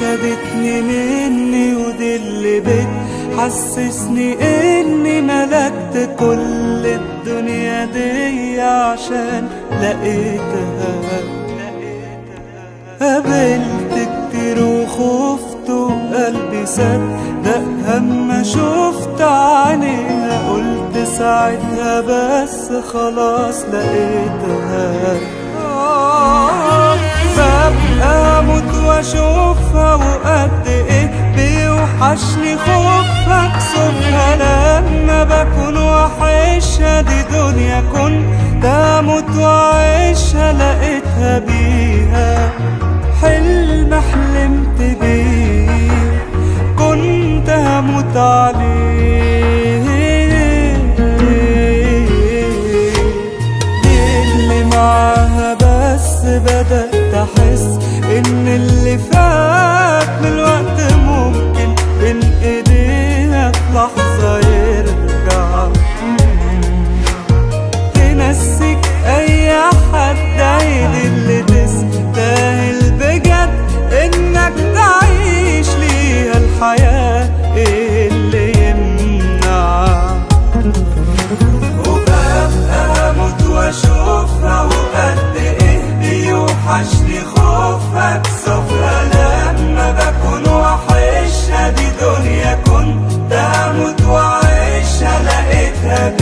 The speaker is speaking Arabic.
خدتني مني ودي اللي بتحسسني إني ملكت كل الدنيا دي عشان لقيتها. قابلت كتير وخفت وقلبي صدق هما شفت عينيها قلت ساعتها بس خلاص لقيتها. آه، ببقى بيوحشني خوفها كسوفها لما بكون وحشها دي دنيا كنت أموت واعيشها لقيتها بيها. حلم حلمت بيه كنت هموت عليه. دي اللي معاها بس بدأت أحس إن اللي فات heaven.